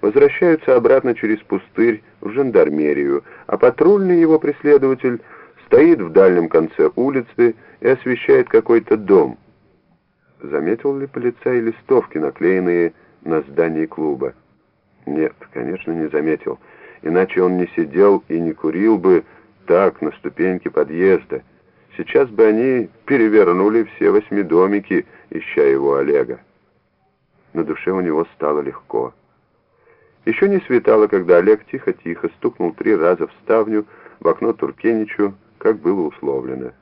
возвращаются обратно через пустырь в жандармерию, а патрульный его преследователь стоит в дальнем конце улицы и освещает какой-то дом. Заметил ли полицай листовки, наклеенные на здании клуба? Нет, конечно, не заметил. Иначе он не сидел и не курил бы так на ступеньке подъезда. Сейчас бы они перевернули все восьми домики, ища его Олега. На душе у него стало легко. Еще не светало, когда Олег тихо-тихо стукнул три раза в ставню в окно Туркеничу, как было условлено.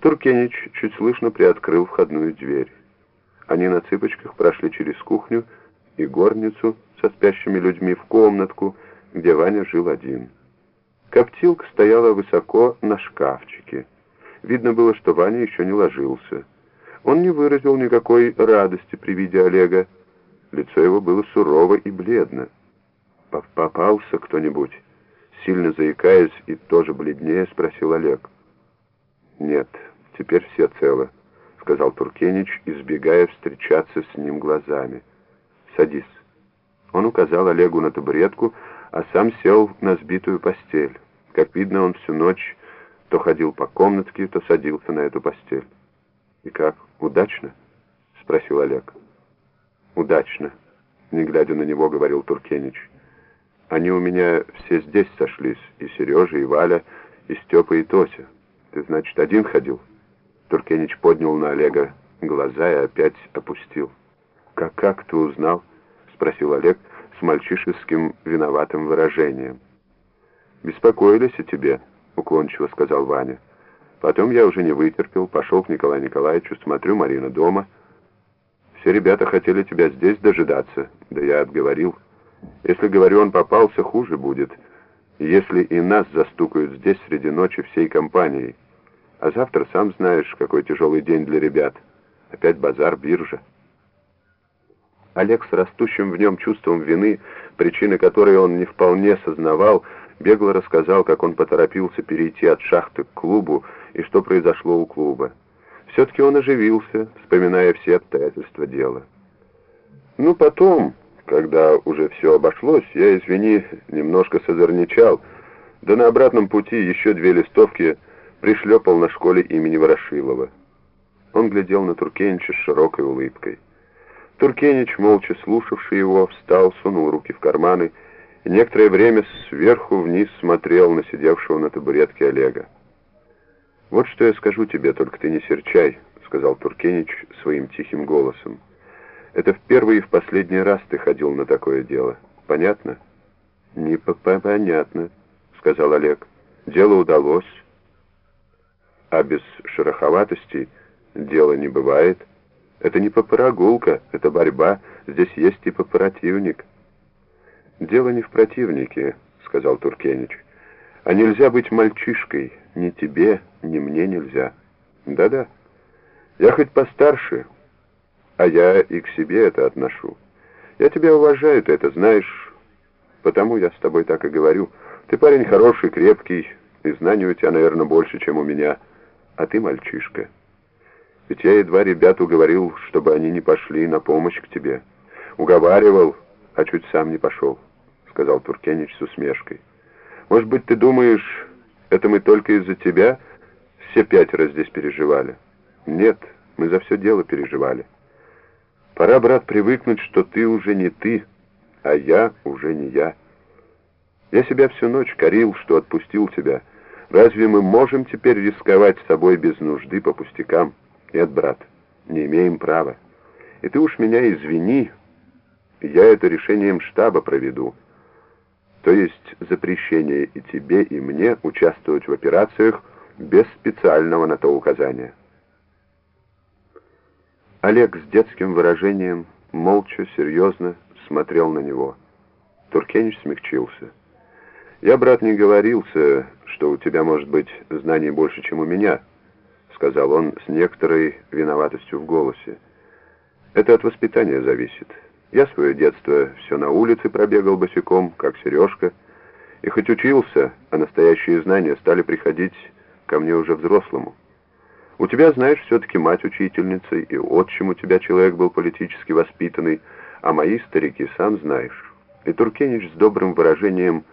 Туркенич чуть слышно приоткрыл входную дверь. Они на цыпочках прошли через кухню и горницу со спящими людьми в комнатку, где Ваня жил один. Коптилка стояла высоко на шкафчике. Видно было, что Ваня еще не ложился. Он не выразил никакой радости при виде Олега. Лицо его было сурово и бледно. «Попался кто-нибудь?» Сильно заикаясь и тоже бледнее, спросил Олег. «Нет, теперь все целы», — сказал Туркенич, избегая встречаться с ним глазами. «Садись». Он указал Олегу на табуретку, а сам сел на сбитую постель. Как видно, он всю ночь то ходил по комнатке, то садился на эту постель. «И как, удачно?» — спросил Олег. «Удачно», — не глядя на него, говорил Туркенич. «Они у меня все здесь сошлись, и Сережа, и Валя, и Степа, и Тося. Ты, значит, один ходил?» Туркенич поднял на Олега глаза и опять опустил. «Как, как ты узнал?» — спросил Олег с мальчишеским виноватым выражением. «Беспокоились о тебе», — уклончиво сказал Ваня. «Потом я уже не вытерпел, пошел к Николаю Николаевичу, смотрю, Марина дома. Все ребята хотели тебя здесь дожидаться, да я отговорил. Если, говорю, он попался, хуже будет, если и нас застукают здесь среди ночи всей компанией. А завтра, сам знаешь, какой тяжелый день для ребят. Опять базар, биржа». Олег с растущим в нем чувством вины, причины которой он не вполне сознавал, бегло рассказал, как он поторопился перейти от шахты к клубу и что произошло у клуба. Все-таки он оживился, вспоминая все обстоятельства дела. Ну, потом, когда уже все обошлось, я, извини, немножко созерничал, да на обратном пути еще две листовки пришлепал на школе имени Ворошилова. Он глядел на Туркенича с широкой улыбкой. Туркенич, молча слушавший его, встал, сунул руки в карманы и некоторое время сверху вниз смотрел на сидевшего на табуретке Олега. «Вот что я скажу тебе, только ты не серчай», — сказал Туркенич своим тихим голосом. «Это в первый и в последний раз ты ходил на такое дело. Понятно?» «Не понятно», — сказал Олег. «Дело удалось, а без шероховатости дела не бывает». Это не попорогулка, это борьба. Здесь есть и попротивник. «Дело не в противнике», — сказал Туркенич. «А нельзя быть мальчишкой. Ни тебе, ни мне нельзя». «Да-да. Я хоть постарше, а я и к себе это отношу. Я тебя уважаю, ты это знаешь, потому я с тобой так и говорю. Ты парень хороший, крепкий, и знаний у тебя, наверное, больше, чем у меня, а ты мальчишка». Ведь я едва ребят уговорил, чтобы они не пошли на помощь к тебе. Уговаривал, а чуть сам не пошел, — сказал Туркенич с усмешкой. Может быть, ты думаешь, это мы только из-за тебя все пятеро здесь переживали? Нет, мы за все дело переживали. Пора, брат, привыкнуть, что ты уже не ты, а я уже не я. Я себя всю ночь корил, что отпустил тебя. Разве мы можем теперь рисковать собой без нужды по пустякам?» Нет, брат, не имеем права. И ты уж меня извини, я это решением штаба проведу. То есть запрещение и тебе, и мне участвовать в операциях без специального на то указания. Олег с детским выражением, молча, серьезно смотрел на него. Туркенич смягчился. «Я, брат, не говорился, что у тебя может быть знаний больше, чем у меня» сказал он с некоторой виноватостью в голосе. «Это от воспитания зависит. Я свое детство все на улице пробегал босиком, как Сережка, и хоть учился, а настоящие знания стали приходить ко мне уже взрослому. У тебя, знаешь, все-таки мать учительница, и отчим у тебя человек был политически воспитанный, а мои старики, сам знаешь. И Туркенич с добрым выражением